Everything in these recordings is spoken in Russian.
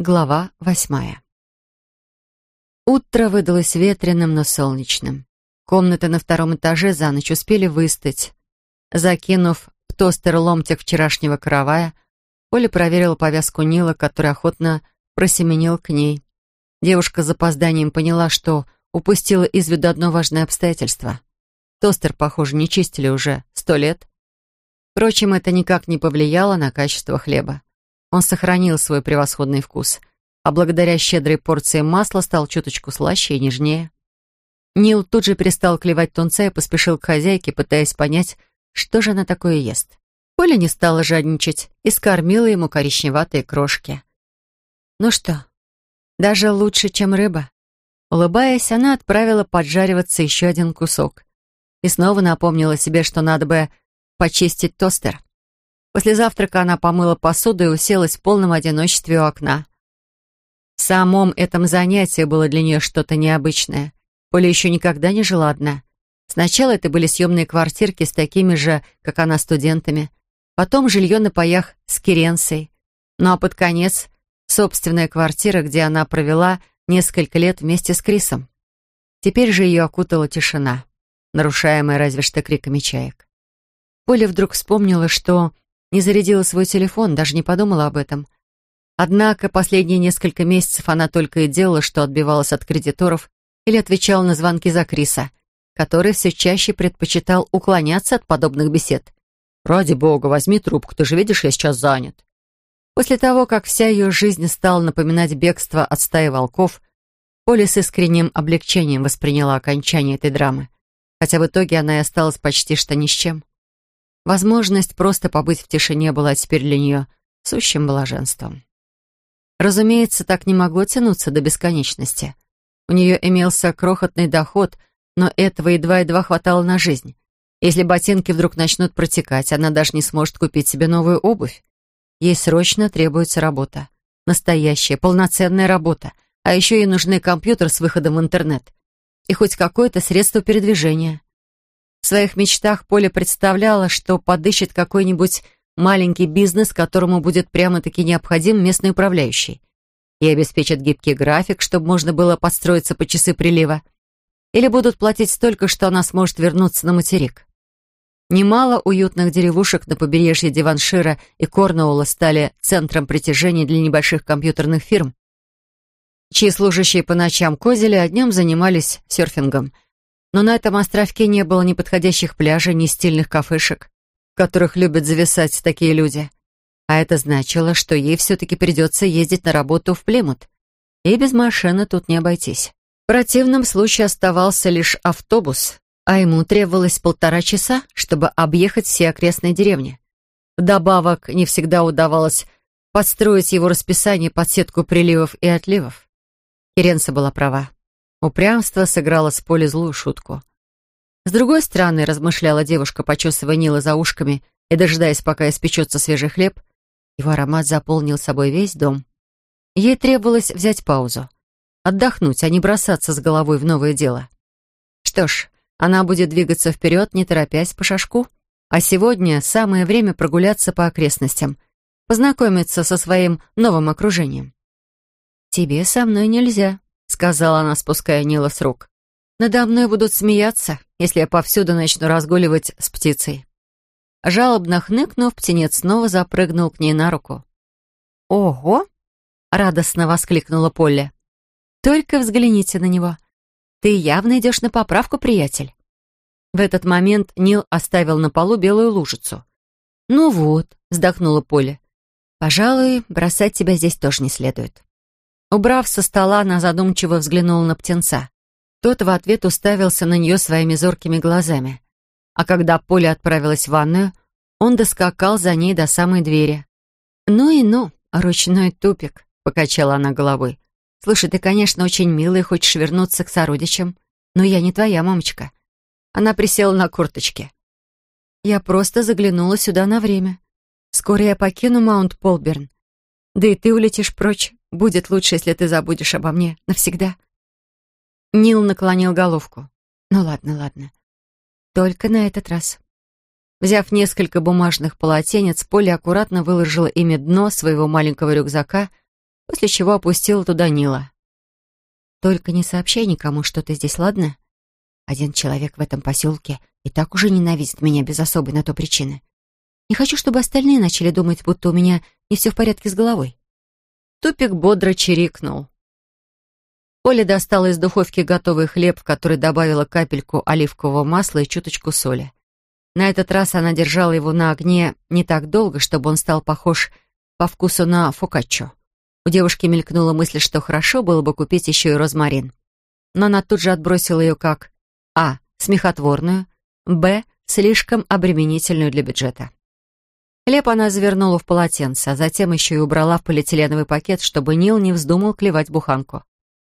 Глава восьмая. Утро выдалось ветреным, но солнечным. Комнаты на втором этаже за ночь успели выстыть. Закинув в тостер ломтик вчерашнего каравая, Оля проверила повязку Нила, который охотно просеменил к ней. Девушка с запозданием поняла, что упустила из виду одно важное обстоятельство. Тостер, похоже, не чистили уже сто лет. Впрочем, это никак не повлияло на качество хлеба. Он сохранил свой превосходный вкус, а благодаря щедрой порции масла стал чуточку слаще и нежнее. Нил тут же перестал клевать тунца и поспешил к хозяйке, пытаясь понять, что же она такое ест. Поля не стала жадничать и скормила ему коричневатые крошки. «Ну что, даже лучше, чем рыба?» Улыбаясь, она отправила поджариваться еще один кусок и снова напомнила себе, что надо бы почистить тостер. После завтрака она помыла посуду и уселась в полном одиночестве у окна. В самом этом занятии было для нее что-то необычное. Поля еще никогда не жила одна. Сначала это были съемные квартирки с такими же, как она, студентами. Потом жилье на паях с Керенсой. Ну а под конец собственная квартира, где она провела несколько лет вместе с Крисом. Теперь же ее окутала тишина, нарушаемая разве что криками чаек. Поля вдруг вспомнила, что не зарядила свой телефон, даже не подумала об этом. Однако последние несколько месяцев она только и делала, что отбивалась от кредиторов или отвечала на звонки за Криса, который все чаще предпочитал уклоняться от подобных бесед. «Ради бога, возьми трубку, ты же видишь, я сейчас занят». После того, как вся ее жизнь стала напоминать бегство от стаи волков, Поля с искренним облегчением восприняла окончание этой драмы, хотя в итоге она и осталась почти что ни с чем. Возможность просто побыть в тишине была теперь для нее сущим блаженством. Разумеется, так не могло тянуться до бесконечности. У нее имелся крохотный доход, но этого едва-едва хватало на жизнь. Если ботинки вдруг начнут протекать, она даже не сможет купить себе новую обувь. Ей срочно требуется работа. Настоящая, полноценная работа. А еще ей нужны компьютер с выходом в интернет. И хоть какое-то средство передвижения. В своих мечтах Поля представляла, что подыщет какой-нибудь маленький бизнес, которому будет прямо-таки необходим местный управляющий. И обеспечит гибкий график, чтобы можно было подстроиться по часы прилива. Или будут платить столько, что она сможет вернуться на материк. Немало уютных деревушек на побережье Диваншира и Корнуолла стали центром притяжения для небольших компьютерных фирм, чьи служащие по ночам козели, а днем занимались серфингом – но на этом островке не было ни подходящих пляжей, ни стильных кафешек, в которых любят зависать такие люди. А это значило, что ей все-таки придется ездить на работу в Плимут. И без машины тут не обойтись. В противном случае оставался лишь автобус, а ему требовалось полтора часа, чтобы объехать все окрестные деревни. Вдобавок, не всегда удавалось подстроить его расписание под сетку приливов и отливов. Иренса была права. Упрямство сыграло с Полей злую шутку. С другой стороны, размышляла девушка, почесывая Нила за ушками и дожидаясь, пока испечется свежий хлеб, его аромат заполнил собой весь дом. Ей требовалось взять паузу, отдохнуть, а не бросаться с головой в новое дело. Что ж, она будет двигаться вперед, не торопясь по шажку, а сегодня самое время прогуляться по окрестностям, познакомиться со своим новым окружением. «Тебе со мной нельзя», — сказала она, спуская Нила с рук. «Надо мной будут смеяться, если я повсюду начну разгуливать с птицей». Жалобно хныкнув, птенец снова запрыгнул к ней на руку. «Ого!» — радостно воскликнула Полли. «Только взгляните на него. Ты явно идешь на поправку, приятель». В этот момент Нил оставил на полу белую лужицу. «Ну вот», — вздохнула Полли. «Пожалуй, бросать тебя здесь тоже не следует». Убрав со стола, она задумчиво взглянула на птенца. Тот в ответ уставился на нее своими зоркими глазами. А когда Поля отправилась в ванную, он доскакал за ней до самой двери. «Ну и ну, ручной тупик», — покачала она головой. «Слушай, ты, конечно, очень милый, хочешь вернуться к сородичам, но я не твоя мамочка». Она присела на курточке. «Я просто заглянула сюда на время. Скоро я покину Маунт Полберн. Да и ты улетишь прочь. Будет лучше, если ты забудешь обо мне навсегда». Нил наклонил головку. «Ну ладно, ладно. Только на этот раз». Взяв несколько бумажных полотенец, Поля аккуратно выложила ими дно своего маленького рюкзака после чего опустила туда Нила. «Только не сообщай никому, что ты здесь, ладно? Один человек в этом поселке и так уже ненавидит меня без особой на то причины. Не хочу, чтобы остальные начали думать, будто у меня не все в порядке с головой». Тупик бодро чирикнул. Оля достала из духовки готовый хлеб, в который добавила капельку оливкового масла и чуточку соли. На этот раз она держала его на огне не так долго, чтобы он стал похож по вкусу на фокаччо. У девушки мелькнула мысль, что хорошо было бы купить еще и розмарин. Но она тут же отбросила ее как А. Смехотворную, Б. Слишком обременительную для бюджета. Хлеб она завернула в полотенце, а затем еще и убрала в полиэтиленовый пакет, чтобы Нил не вздумал клевать буханку.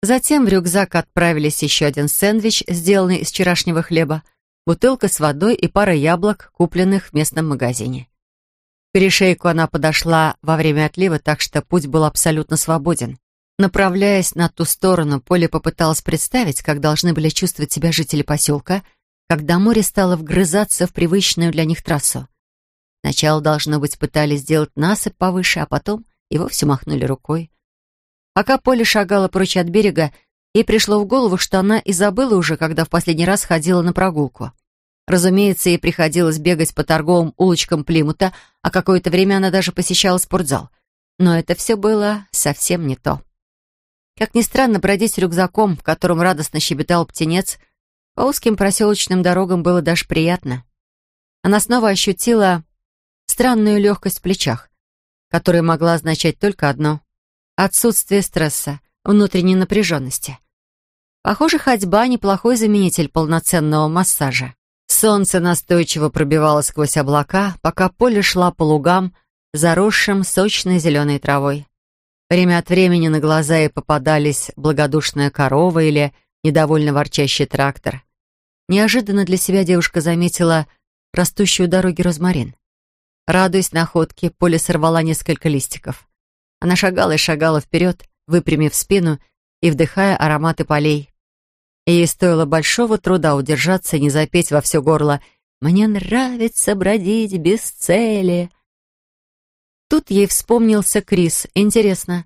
Затем в рюкзак отправились еще один сэндвич, сделанный из вчерашнего хлеба, бутылка с водой и пара яблок, купленных в местном магазине. К перешейку она подошла во время отлива, так что путь был абсолютно свободен. Направляясь на ту сторону, Поле попыталась представить, как должны были чувствовать себя жители поселка, когда море стало вгрызаться в привычную для них трассу. Сначала, должно быть, пытались сделать насыпь повыше, а потом и вовсе махнули рукой. Пока Поля шагала прочь от берега, ей пришло в голову, что она и забыла уже, когда в последний раз ходила на прогулку. Разумеется, ей приходилось бегать по торговым улочкам Плимута, а какое-то время она даже посещала спортзал. Но это все было совсем не то. Как ни странно, бродить с рюкзаком, в котором радостно щебетал птенец, по узким проселочным дорогам было даже приятно. Она снова ощутила странную легкость в плечах, которая могла означать только одно Отсутствие стресса, внутренней напряженности. Похоже, ходьба — неплохой заменитель полноценного массажа. Солнце настойчиво пробивало сквозь облака, пока поле шла по лугам, заросшим сочной зеленой травой. Время от времени на глаза ей попадались благодушная корова или недовольно ворчащий трактор. Неожиданно для себя девушка заметила растущую дороги розмарин. Радуясь находке, Поле сорвала несколько листиков. Она шагала и шагала вперед, выпрямив спину и вдыхая ароматы полей. И ей стоило большого труда удержаться и не запеть во все горло «Мне нравится бродить без цели». Тут ей вспомнился Крис. Интересно,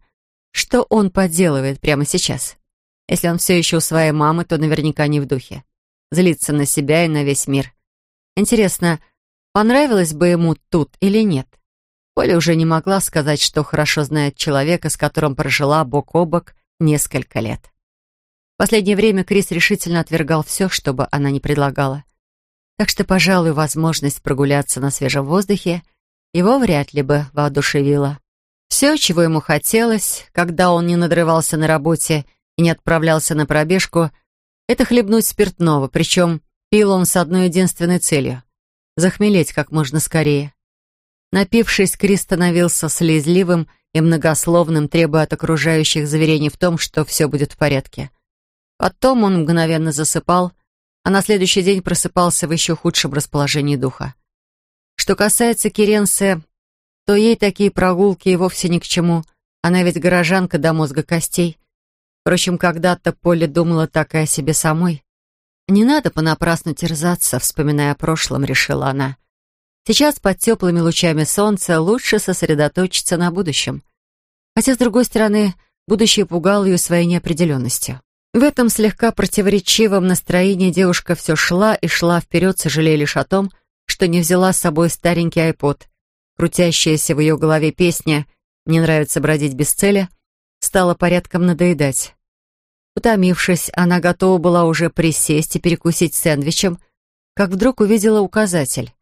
что он поделывает прямо сейчас? Если он все еще у своей мамы, то наверняка не в духе. Злится на себя и на весь мир. Интересно, понравилось бы ему тут или нет? Поля уже не могла сказать, что хорошо знает человека, с которым прожила бок о бок несколько лет. В последнее время Крис решительно отвергал все, что бы она ни предлагала. Так что, пожалуй, возможность прогуляться на свежем воздухе его вряд ли бы воодушевила. Все, чего ему хотелось, когда он не надрывался на работе и не отправлялся на пробежку, это хлебнуть спиртного, причем пил он с одной единственной целью — захмелеть как можно скорее. Напившись, Крис становился слезливым и многословным, требуя от окружающих заверений в том, что все будет в порядке. Потом он мгновенно засыпал, а на следующий день просыпался в еще худшем расположении духа. Что касается Киренсе, то ей такие прогулки и вовсе ни к чему. Она ведь горожанка до мозга костей. Впрочем, когда-то Поле думала так и о себе самой. «Не надо понапрасну терзаться», — вспоминая о прошлом, решила она. Сейчас под теплыми лучами солнца лучше сосредоточиться на будущем. Хотя, с другой стороны, будущее пугало ее своей неопределенностью. В этом слегка противоречивом настроении девушка все шла и шла вперед, сожалея лишь о том, что не взяла с собой старенький айпод. Крутящаяся в ее голове песня «Мне нравится бродить без цели» стала порядком надоедать. Утомившись, она готова была уже присесть и перекусить сэндвичем, как вдруг увидела указатель.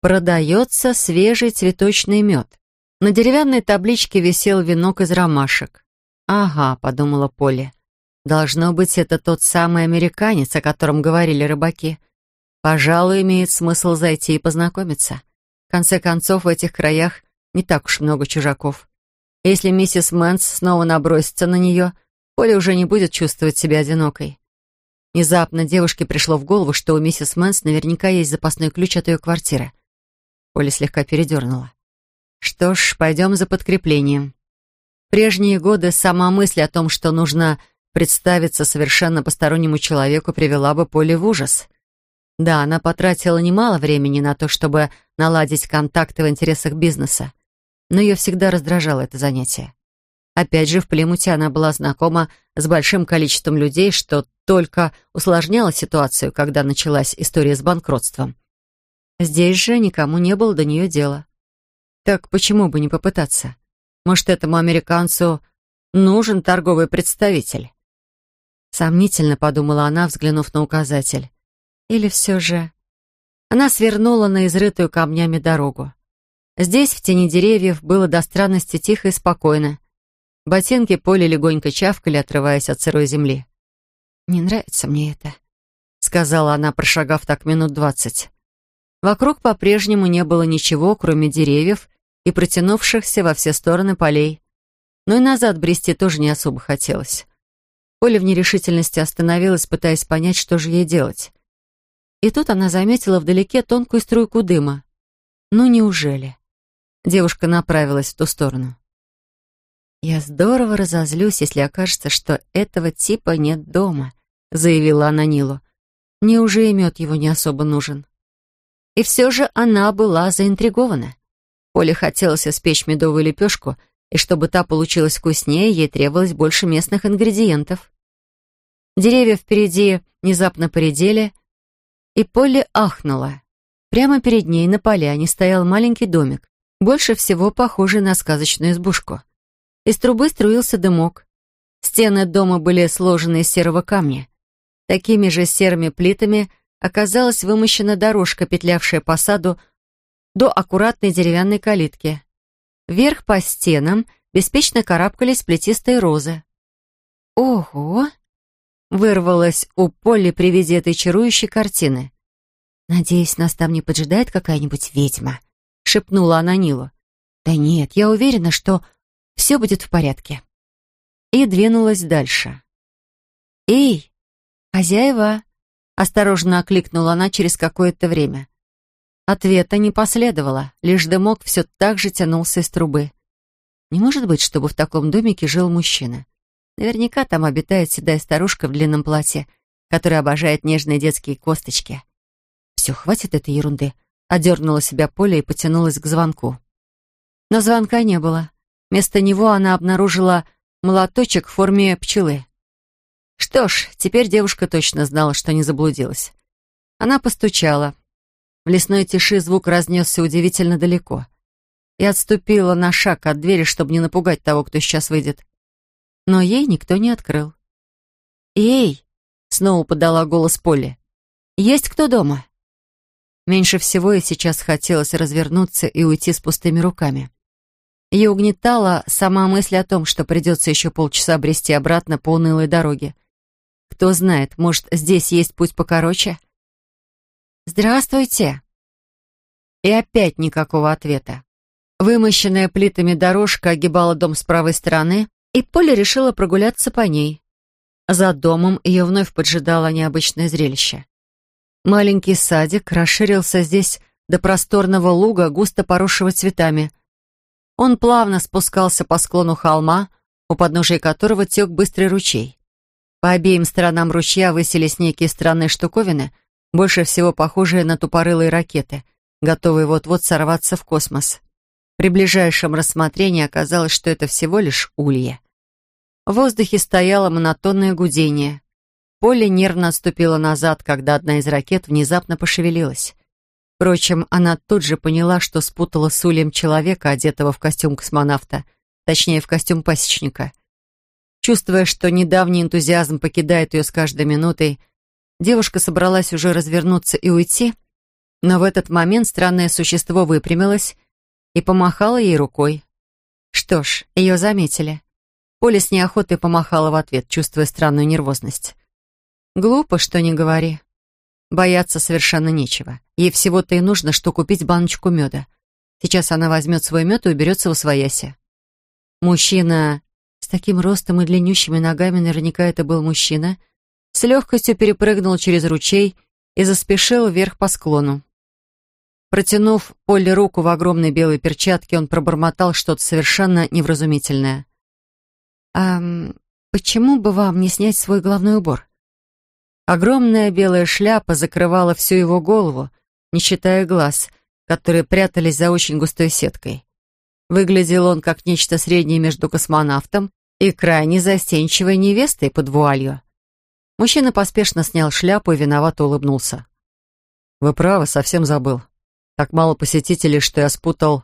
Продается свежий цветочный мед. На деревянной табличке висел венок из ромашек. «Ага», — подумала Полли. «Должно быть, это тот самый американец, о котором говорили рыбаки. Пожалуй, имеет смысл зайти и познакомиться. В конце концов, в этих краях не так уж много чужаков. Если миссис Мэнс снова набросится на нее, Полли уже не будет чувствовать себя одинокой. Внезапно девушке пришло в голову, что у миссис Мэнс наверняка есть запасной ключ от ее квартиры. Полли слегка передернуло. Что ж, пойдем за подкреплением. В прежние годы сама мысль о том, что нужно представиться совершенно постороннему человеку, привела бы Полли в ужас. Да, она потратила немало времени на то, чтобы наладить контакты в интересах бизнеса, но ее всегда раздражало это занятие. Опять же, в Плимуте она была знакома с большим количеством людей, что только усложняло ситуацию, когда началась история с банкротством. Здесь же никому не было до нее дела. Так почему бы не попытаться? Может, этому американцу нужен торговый представитель? Сомнительно подумала она, взглянув на указатель. Или все же... Она свернула на изрытую камнями дорогу. Здесь, в тени деревьев, было до странности тихо и спокойно. Ботинки поля легонько чавкали, отрываясь от сырой земли. «Не нравится мне это», — сказала она, прошагав так минут двадцать. Вокруг по-прежнему не было ничего, кроме деревьев и протянувшихся во все стороны полей. Но и назад брести тоже не особо хотелось. Оля в нерешительности остановилась, пытаясь понять, что же ей делать. И тут она заметила вдалеке тонкую струйку дыма. Ну, неужели? Девушка направилась в ту сторону. «Я здорово разозлюсь, если окажется, что этого типа нет дома», заявила она Нилу. «Мне уже и мед его не особо нужен». И все же она была заинтригована. Поле хотелось испечь медовую лепешку, и чтобы та получилась вкуснее, ей требовалось больше местных ингредиентов. Деревья впереди внезапно поредели, и Полли ахнула. Прямо перед ней на поляне стоял маленький домик, больше всего похожий на сказочную избушку. Из трубы струился дымок. Стены дома были сложены из серого камня. Такими же серыми плитами оказалась вымощена дорожка, петлявшая по саду до аккуратной деревянной калитки. Вверх по стенам беспечно карабкались плетистые розы. «Ого!» вырвалось у Полли при виде этой чарующей картины. «Надеюсь, нас там не поджидает какая-нибудь ведьма», — шепнула она Нилу. «Да нет, я уверена, что все будет в порядке». И двинулась дальше. «Эй, хозяева!» — осторожно окликнула она через какое-то время. Ответа не последовало, лишь дымок все так же тянулся из трубы. Не может быть, чтобы в таком домике жил мужчина. Наверняка там обитает седая старушка в длинном платье, которая обожает нежные детские косточки. Все, хватит этой ерунды. Одернула себя Поля и потянулась к звонку. Но звонка не было. Вместо него она обнаружила молоточек в форме пчелы. Что ж, теперь девушка точно знала, что не заблудилась. Она постучала. В лесной тиши звук разнесся удивительно далеко. И отступила на шаг от двери, чтобы не напугать того, кто сейчас выйдет но ей никто не открыл. «Эй!» — снова подала голос Полли. «Есть кто дома?» Меньше всего ей сейчас хотелось развернуться и уйти с пустыми руками. Ее угнетала сама мысль о том, что придется еще полчаса брести обратно по унылой дороге. Кто знает, может, здесь есть путь покороче? «Здравствуйте!» И опять никакого ответа. Вымощенная плитами дорожка огибала дом с правой стороны, и Поля решила прогуляться по ней. За домом ее вновь поджидало необычное зрелище. Маленький садик расширился здесь до просторного луга, густо поросшего цветами. Он плавно спускался по склону холма, у подножия которого тек быстрый ручей. По обеим сторонам ручья высились некие странные штуковины, больше всего похожие на тупорылые ракеты, готовые вот-вот сорваться в космос. При ближайшем рассмотрении оказалось, что это всего лишь улья. В воздухе стояло монотонное гудение. Поле нервно отступила назад, когда одна из ракет внезапно пошевелилась. Впрочем, она тут же поняла, что спутала с ульем человека, одетого в костюм космонавта, точнее, в костюм пасечника. Чувствуя, что недавний энтузиазм покидает ее с каждой минутой, девушка собралась уже развернуться и уйти, но в этот момент странное существо выпрямилось и помахала ей рукой. Что ж, ее заметили. Поля с неохотой помахала в ответ, чувствуя странную нервозность. Глупо, что не говори. Бояться совершенно нечего. Ей всего-то и нужно, что купить баночку меда. Сейчас она возьмет свой мед и уберется в освояси. Мужчина с таким ростом и длиннющими ногами, наверняка это был мужчина, с легкостью перепрыгнул через ручей и заспешил вверх по склону. Протянув Поле руку в огромной белой перчатке, он пробормотал что-то совершенно невразумительное. «А почему бы вам не снять свой головной убор?» Огромная белая шляпа закрывала всю его голову, не считая глаз, которые прятались за очень густой сеткой. Выглядел он как нечто среднее между космонавтом и крайне застенчивой невестой под вуалью. Мужчина поспешно снял шляпу и виновато улыбнулся. «Вы правы, совсем забыл. Так мало посетителей, что я спутал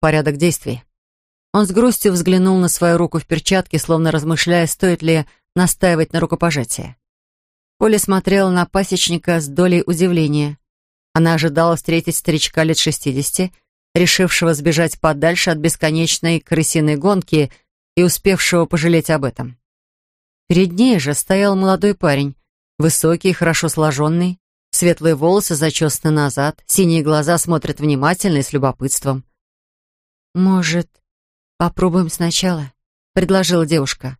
порядок действий». Он с грустью взглянул на свою руку в перчатке, словно размышляя, стоит ли настаивать на рукопожатии. Поля смотрела на пасечника с долей удивления. Она ожидала встретить старичка лет шестидесяти, решившего сбежать подальше от бесконечной крысиной гонки и успевшего пожалеть об этом. Перед ней же стоял молодой парень, высокий, хорошо сложенный, светлые волосы зачесаны назад, синие глаза смотрят внимательно и с любопытством. «Может, попробуем сначала?» — предложила девушка.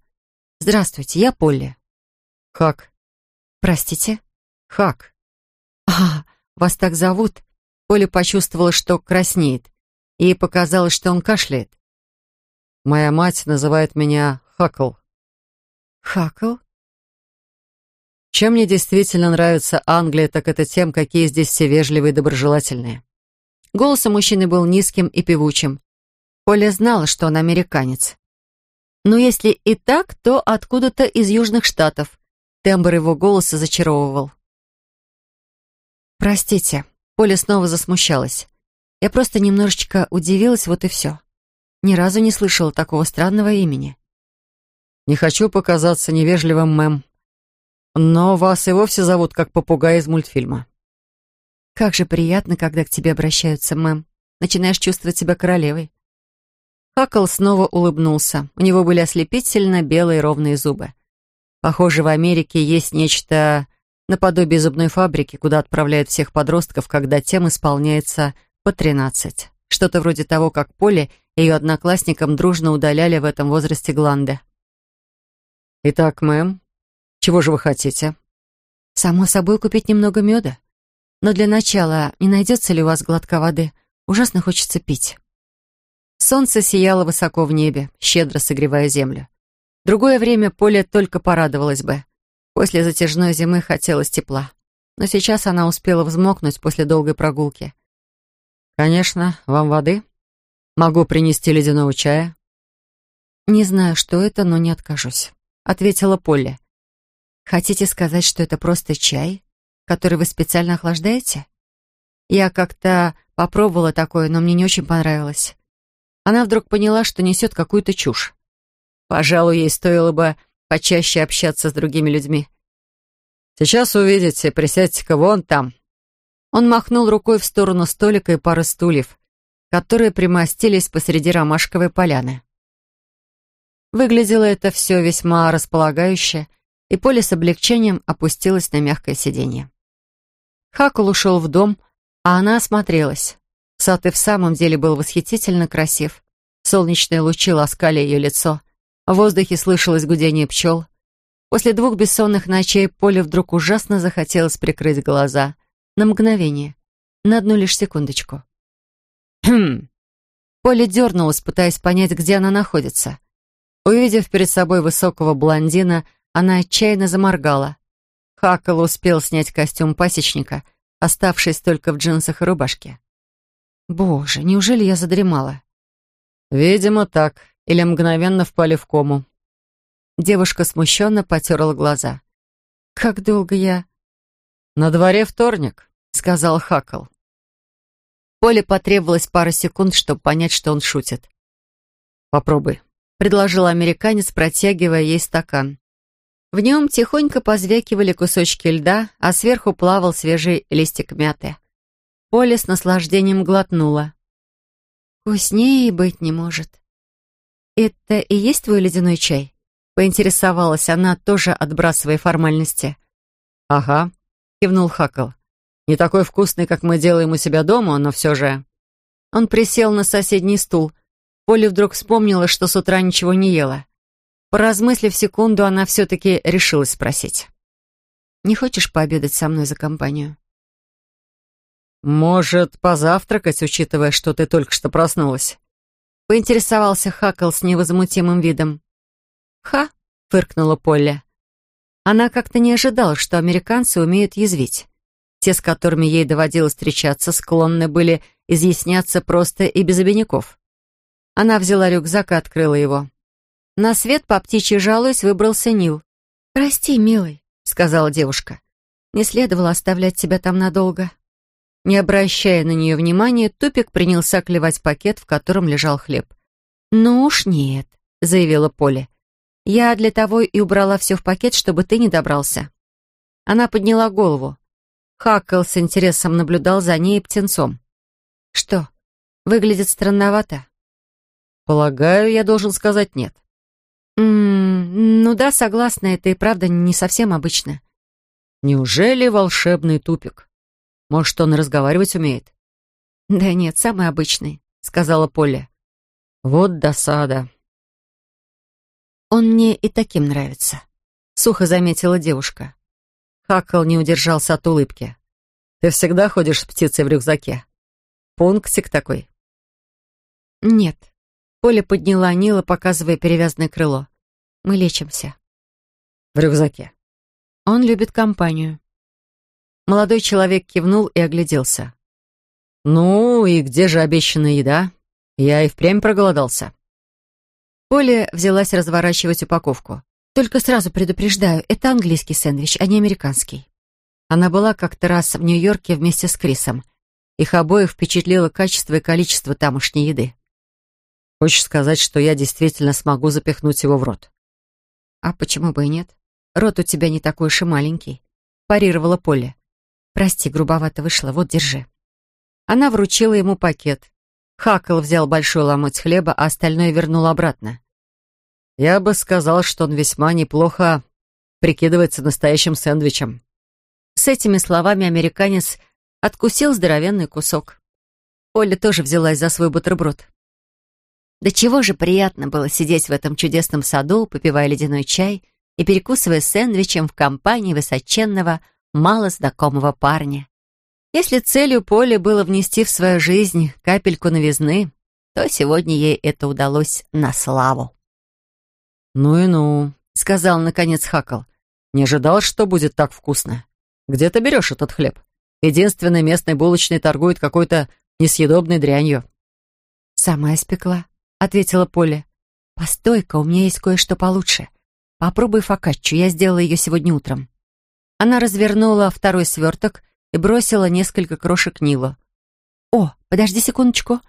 «Здравствуйте, я Полли». «Хак». «Простите?» «Хак». «А, вас так зовут?» Поля почувствовала, что краснеет. Ей показалось, что он кашляет. «Моя мать называет меня Хакл». «Хакл?» Чем мне действительно нравится Англия, так это тем, какие здесь все вежливые и доброжелательные. Голос у мужчины был низким и певучим. Поля знала, что он американец. Но если и так, то откуда-то из Южных Штатов. Тембр его голоса зачаровывал. «Простите», Поля снова засмущалась. Я просто немножечко удивилась, вот и все. Ни разу не слышала такого странного имени. «Не хочу показаться невежливым, мэм, но вас и вовсе зовут как попугай из мультфильма». «Как же приятно, когда к тебе обращаются, мэм. Начинаешь чувствовать себя королевой». Хакл снова улыбнулся. У него были ослепительно белые ровные зубы. Похоже, в Америке есть нечто наподобие зубной фабрики, куда отправляют всех подростков, когда тем исполняется по 13. Что-то вроде того, как Поле и ее одноклассникам дружно удаляли в этом возрасте гланды. «Итак, мэм, чего же вы хотите?» «Само собой купить немного меда. Но для начала, не найдется ли у вас глотка воды? Ужасно хочется пить». Солнце сияло высоко в небе, щедро согревая землю. Другое время Поле только порадовалась бы — После затяжной зимы хотелось тепла. Но сейчас она успела взмокнуть после долгой прогулки. «Конечно, вам воды? Могу принести ледяного чая?» «Не знаю, что это, но не откажусь», — ответила Полли. «Хотите сказать, что это просто чай, который вы специально охлаждаете?» Я как-то попробовала такое, но мне не очень понравилось. Она вдруг поняла, что несет какую-то чушь. Пожалуй, ей стоило бы почаще общаться с другими людьми. «Сейчас увидите, присядьте-ка вон там». Он махнул рукой в сторону столика и пары стульев, которые примостились посреди ромашковой поляны. Выглядело это все весьма располагающе, и Поле с облегчением опустилась на мягкое сиденье. Хакул ушел в дом, а она осмотрелась. Сад и в самом деле был восхитительно красив. Солнечные лучи ласкали ее лицо. В воздухе слышалось гудение пчел. После двух бессонных ночей Поле вдруг ужасно захотелось прикрыть глаза. На мгновение. На одну лишь секундочку. «Хм!» Поле дернулась, пытаясь понять, где она находится. Увидев перед собой высокого блондина, она отчаянно заморгала. Хакл успел снять костюм пасечника, оставшись только в джинсах и рубашке. «Боже, неужели я задремала?» «Видимо, так», или мгновенно впали в кому. Девушка смущенно потерла глаза. «Как долго я...» «На дворе вторник», — сказал Хакл. Поле потребовалось пара секунд, чтобы понять, что он шутит. «Попробуй», — предложил американец, протягивая ей стакан. В нем тихонько позвякивали кусочки льда, а сверху плавал свежий листик мяты. Поле с наслаждением глотнула. «Вкуснее быть не может», «Это и есть твой ледяной чай?» Поинтересовалась она, тоже отбрасывая формальности. «Ага», — кивнул Хакл. «Не такой вкусный, как мы делаем у себя дома, но все же...» Он присел на соседний стул. Поля вдруг вспомнила, что с утра ничего не ела. Поразмыслив секунду, она все-таки решилась спросить. «Не хочешь пообедать со мной за компанию?» «Может, позавтракать, учитывая, что ты только что проснулась?» Поинтересовался Хакл с невозмутимым видом. «Ха!» — фыркнула Полли. Она как-то не ожидала, что американцы умеют язвить. Те, с которыми ей доводилось встречаться, склонны были изъясняться просто и без обиняков. Она взяла рюкзак и открыла его. На свет по птичьи жалуясь выбрался Нил. «Прости, милый», — сказала девушка. «Не следовало оставлять тебя там надолго». Не обращая на нее внимания, Тупик принялся клевать пакет, в котором лежал хлеб. «Ну уж нет», — заявила Поля. «Я для того и убрала все в пакет, чтобы ты не добрался». Она подняла голову. Хаккл с интересом наблюдал за ней и птенцом. «Что, выглядит странновато?» «Полагаю, я должен сказать нет». «М -м, «Ну да, согласна, это и правда не совсем обычно». «Неужели волшебный тупик? Может, он разговаривать умеет?» «Да нет, самый обычный», — сказала Поля. «Вот досада». «Он мне и таким нравится», — сухо заметила девушка. Хакл не удержался от улыбки. «Ты всегда ходишь с птицей в рюкзаке? Пунктик такой?» «Нет». Поля подняла Нила, показывая перевязанное крыло. «Мы лечимся». «В рюкзаке». «Он любит компанию». Молодой человек кивнул и огляделся. «Ну и где же обещанная еда? Я и впрямь проголодался». Поля взялась разворачивать упаковку. Только сразу предупреждаю, это английский сэндвич, а не американский. Она была как-то раз в Нью-Йорке вместе с Крисом. Их обоих впечатлило качество и количество тамошней еды. Хочешь сказать, что я действительно смогу запихнуть его в рот? А почему бы и нет? Рот у тебя не такой уж и маленький. Парировала Поле. Прости, грубовато вышло, вот держи. Она вручила ему пакет. Хакл взял большой ломоть хлеба, а остальное вернул обратно. Я бы сказал, что он весьма неплохо прикидывается настоящим сэндвичем. С этими словами американец откусил здоровенный кусок. Оля тоже взялась за свой бутерброд. Да чего же приятно было сидеть в этом чудесном саду, попивая ледяной чай и перекусывая сэндвичем в компании высоченного, мало знакомого парня. Если целью Поли было внести в свою жизнь капельку новизны, то сегодня ей это удалось на славу. «Ну и ну», — сказал наконец Хакл. «Не ожидал, что будет так вкусно. Где ты берешь этот хлеб? Единственный местный булочный торгует какой-то несъедобной дрянью». «Сама испекла», — ответила Поля. «Постой-ка, у меня есть кое-что получше. Попробуй фокаччу, я сделала ее сегодня утром». Она развернула второй сверток и бросила несколько крошек Нилу. «О, подожди секундочку».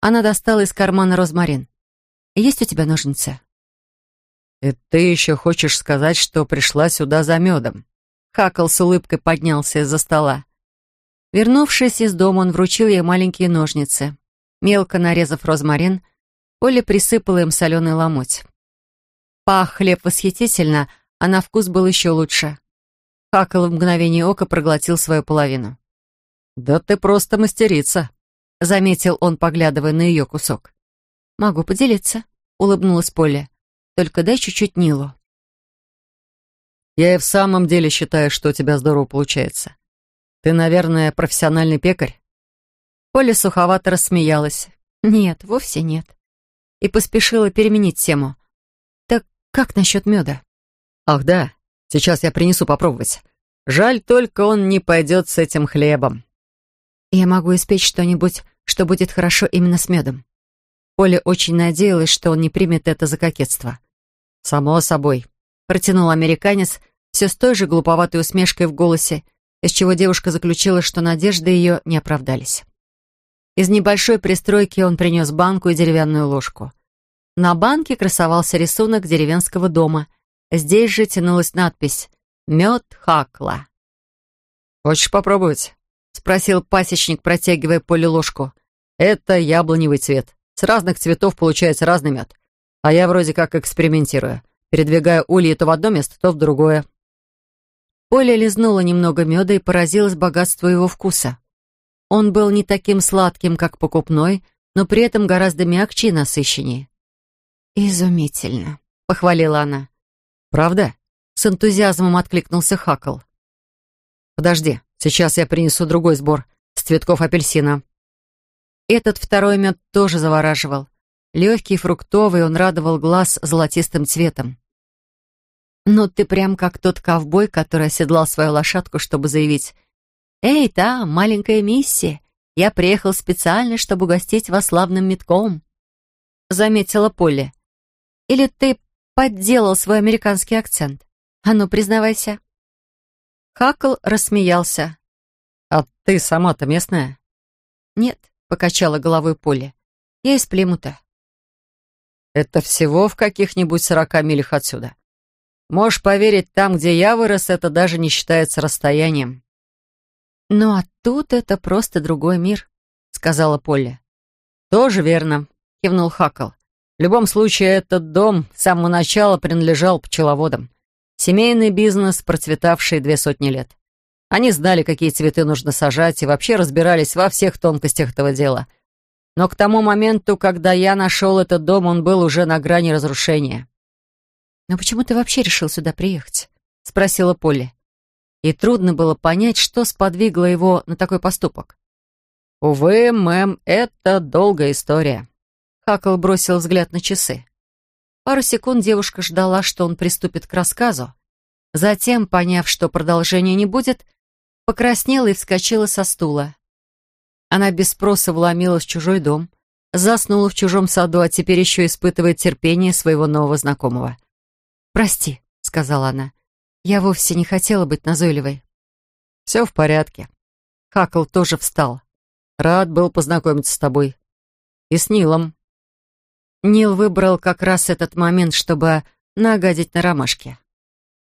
Она достала из кармана розмарин. «Есть у тебя ножницы?» «И ты еще хочешь сказать, что пришла сюда за медом?» Хакл с улыбкой поднялся из-за стола. Вернувшись из дома, он вручил ей маленькие ножницы. Мелко нарезав розмарин, Оля присыпала им соленый ломоть. Пах хлеб восхитительно, а на вкус был еще лучше. Хакл в мгновение ока проглотил свою половину. «Да ты просто мастерица», — заметил он, поглядывая на ее кусок. «Могу поделиться», — улыбнулась Поля. Только дай чуть-чуть Нилу». «Я и в самом деле считаю, что у тебя здорово получается. Ты, наверное, профессиональный пекарь?» Поля суховато рассмеялась. «Нет, вовсе нет». И поспешила переменить тему. «Так как насчет меда?» «Ах да, сейчас я принесу попробовать. Жаль только он не пойдет с этим хлебом». «Я могу испечь что-нибудь, что будет хорошо именно с медом». Поля очень надеялась, что он не примет это за кокетство. «Само собой», — протянул американец все с той же глуповатой усмешкой в голосе, из чего девушка заключила, что надежды ее не оправдались. Из небольшой пристройки он принес банку и деревянную ложку. На банке красовался рисунок деревенского дома. Здесь же тянулась надпись «Мед Хакла». «Хочешь попробовать?» — спросил пасечник, протягивая поле ложку. «Это яблоневый цвет. С разных цветов получается разный мед. А я вроде как экспериментирую. Передвигая ульи то в одно место, то в другое. Оля лизнула немного меда и поразилась богатству его вкуса. Он был не таким сладким, как покупной, но при этом гораздо мягче и насыщеннее. «Изумительно», — похвалила она. «Правда?» — с энтузиазмом откликнулся Хакл. «Подожди, сейчас я принесу другой сбор с цветков апельсина». Этот второй мед тоже завораживал. Легкий, фруктовый, он радовал глаз золотистым цветом. «Ну, ты прям как тот ковбой, который оседлал свою лошадку, чтобы заявить «Эй, там, маленькая миссия, я приехал специально, чтобы угостить вас славным метком». заметила Полли. «Или ты подделал свой американский акцент? А ну, признавайся». Хакл рассмеялся. «А ты сама-то местная?» «Нет», — покачала головой Полли. «Я из Плимута». «Это всего в каких-нибудь сорока милях отсюда. Можешь поверить, там, где я вырос, это даже не считается расстоянием». «Ну а тут это просто другой мир», — сказала Полли. «Тоже верно», — кивнул Хакл. «В любом случае, этот дом с самого начала принадлежал пчеловодам. Семейный бизнес, процветавший две сотни лет. Они знали, какие цветы нужно сажать, и вообще разбирались во всех тонкостях этого дела. Но к тому моменту, когда я нашел этот дом, он был уже на грани разрушения. «Но почему ты вообще решил сюда приехать?» — спросила Полли. И трудно было понять, что сподвигло его на такой поступок. «Увы, мэм, это долгая история». Хакл бросил взгляд на часы. Пару секунд девушка ждала, что он приступит к рассказу. Затем, поняв, что продолжения не будет, покраснела и вскочила со стула. Она без спроса вломилась в чужой дом, заснула в чужом саду, а теперь еще испытывает терпение своего нового знакомого. «Прости», — сказала она, — «я вовсе не хотела быть назойливой». «Все в порядке». Хакл тоже встал. «Рад был познакомиться с тобой. И с Нилом». Нил выбрал как раз этот момент, чтобы нагадить на ромашке.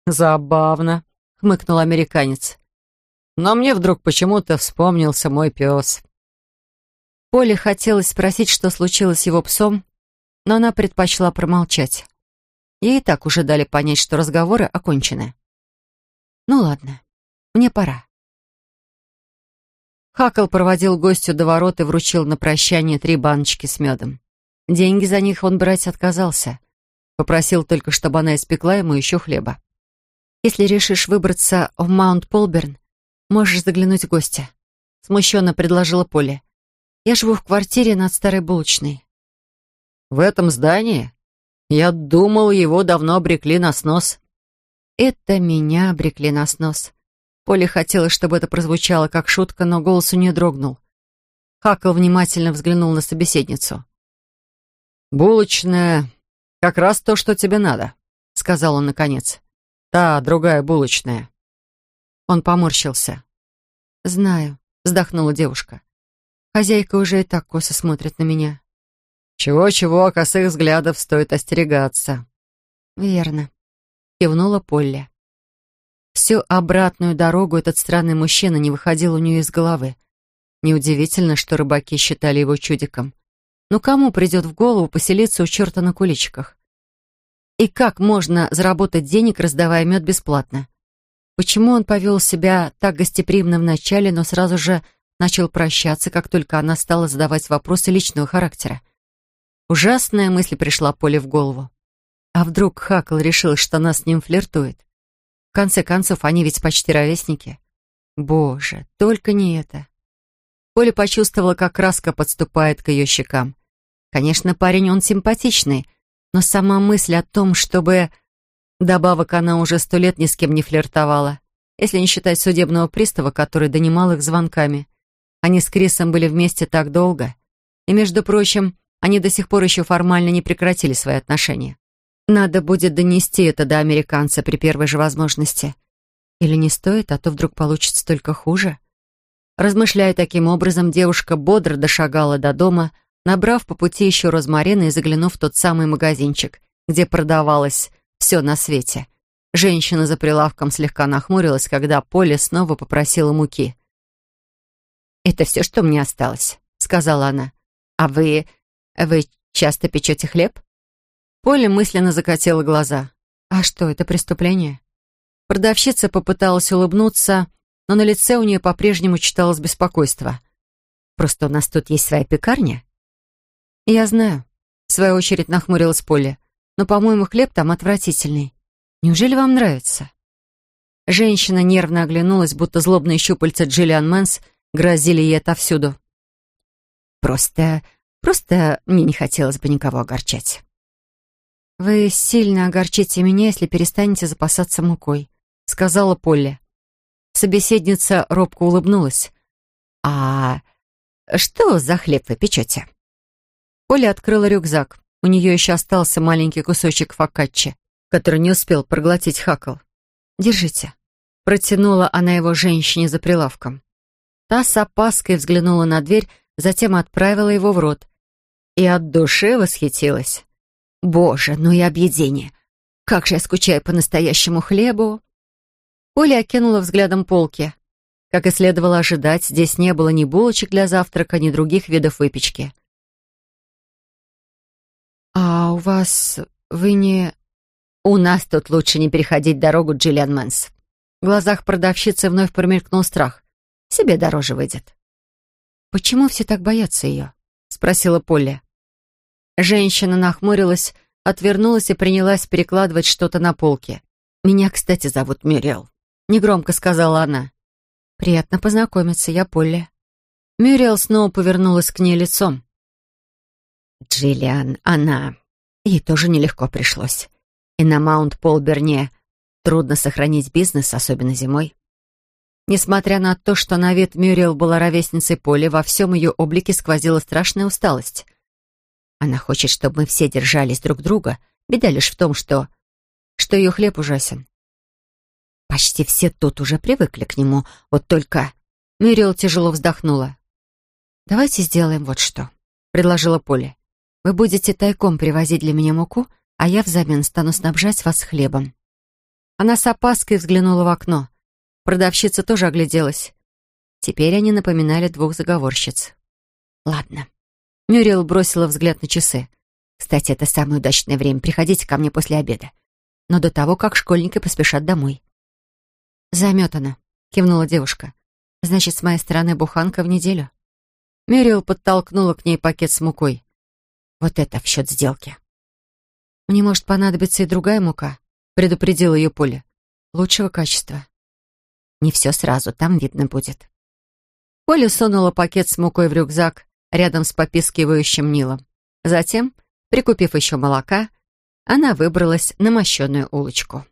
«Забавно», — хмыкнул американец. Но мне вдруг почему-то вспомнился мой пес. Поле хотелось спросить, что случилось с его псом, но она предпочла промолчать. Ей и так уже дали понять, что разговоры окончены. «Ну ладно, мне пора». Хакл проводил гостю до ворот и вручил на прощание три баночки с медом. Деньги за них он брать отказался. Попросил только, чтобы она испекла ему еще хлеба. «Если решишь выбраться в Маунт-Полберн, «Можешь заглянуть в гости», — смущенно предложила Поле. «Я живу в квартире над старой булочной». «В этом здании? Я думал, его давно обрекли на снос». «Это меня обрекли на снос». Поле хотела, чтобы это прозвучало как шутка, но голос у нее дрогнул. Хакл внимательно взглянул на собеседницу. «Булочная — как раз то, что тебе надо», — сказал он наконец. «Та другая булочная». Он поморщился. «Знаю», — вздохнула девушка. «Хозяйка уже и так косо смотрит на меня». «Чего-чего, косых взглядов стоит остерегаться». «Верно», — кивнула Полли. Всю обратную дорогу этот странный мужчина не выходил у нее из головы. Неудивительно, что рыбаки считали его чудиком. Но кому придет в голову поселиться у черта на куличиках? И как можно заработать денег, раздавая мед бесплатно? Почему он повел себя так гостеприимно вначале, но сразу же начал прощаться, как только она стала задавать вопросы личного характера? Ужасная мысль пришла Поле в голову. А вдруг Хакл решил, что она с ним флиртует? В конце концов, они ведь почти ровесники. Боже, только не это. Поля почувствовала, как краска подступает к ее щекам. Конечно, парень он симпатичный, но сама мысль о том, чтобы Добавок она уже сто лет ни с кем не флиртовала, если не считать судебного пристава, который донимал их звонками. Они с Крисом были вместе так долго. И, между прочим, они до сих пор еще формально не прекратили свои отношения. Надо будет донести это до американца при первой же возможности. Или не стоит, а то вдруг получится только хуже. Размышляя таким образом, девушка бодро дошагала до дома, набрав по пути еще розмарина и заглянув в тот самый магазинчик, где продавалась все на свете. Женщина за прилавком слегка нахмурилась, когда Поля снова попросила муки. «Это все, что мне осталось», — сказала она. «А вы... вы часто печете хлеб?» Поля мысленно закатила глаза. «А что, это преступление?» Продавщица попыталась улыбнуться, но на лице у нее по-прежнему читалось беспокойство. «Просто у нас тут есть своя пекарня?» «Я знаю», — в свою очередь нахмурилась Полли но, по-моему, хлеб там отвратительный. Неужели вам нравится?» Женщина нервно оглянулась, будто злобные щупальца Джиллиан Мэнс грозили ей отовсюду. «Просто... просто мне не хотелось бы никого огорчать». «Вы сильно огорчите меня, если перестанете запасаться мукой», — сказала Полли. Собеседница робко улыбнулась. «А что за хлеб вы печете?» Поля открыла рюкзак. У нее еще остался маленький кусочек фокаччи, который не успел проглотить Хакл. «Держите». Протянула она его женщине за прилавком. Та с опаской взглянула на дверь, затем отправила его в рот. И от души восхитилась. «Боже, ну и объедение! Как же я скучаю по настоящему хлебу!» Полли окинула взглядом полки. Как и следовало ожидать, здесь не было ни булочек для завтрака, ни других видов выпечки. «А у вас... вы не...» «У нас тут лучше не переходить дорогу, Джиллиан Мэнс». В глазах продавщицы вновь промелькнул страх. «Себе дороже выйдет». «Почему все так боятся ее?» — спросила Полли. Женщина нахмурилась, отвернулась и принялась перекладывать что-то на полке. «Меня, кстати, зовут Мюрриел», — негромко сказала она. «Приятно познакомиться, я Полли». Мюрриел снова повернулась к ней лицом. «Джиллиан, она... Ей тоже нелегко пришлось. И на Маунт-Полберне трудно сохранить бизнес, особенно зимой. Несмотря на то, что на вид Мюрриел была ровесницей Поли, во всем ее облике сквозила страшная усталость. Она хочет, чтобы мы все держались друг друга. Беда лишь в том, что... что ее хлеб ужасен. Почти все тут уже привыкли к нему, вот только... Мюрриел тяжело вздохнула. «Давайте сделаем вот что», — предложила Поля. «Вы будете тайком привозить для меня муку, а я взамен стану снабжать вас хлебом». Она с опаской взглянула в окно. Продавщица тоже огляделась. Теперь они напоминали двух заговорщиц. «Ладно», Мюрриел бросила взгляд на часы. «Кстати, это самое удачное время. Приходите ко мне после обеда. Но до того, как школьники поспешат домой». «Заметана», — кивнула девушка. «Значит, с моей стороны буханка в неделю». Мюрриел подтолкнула к ней пакет с мукой. «Вот это в счет сделки». «Мне может понадобиться и другая мука», — предупредила ее Поля. «Лучшего качества». «Не все сразу, там видно будет». Поля сунула пакет с мукой в рюкзак, рядом с попискивающим Нилом. Затем, прикупив еще молока, она выбралась на мощенную улочку.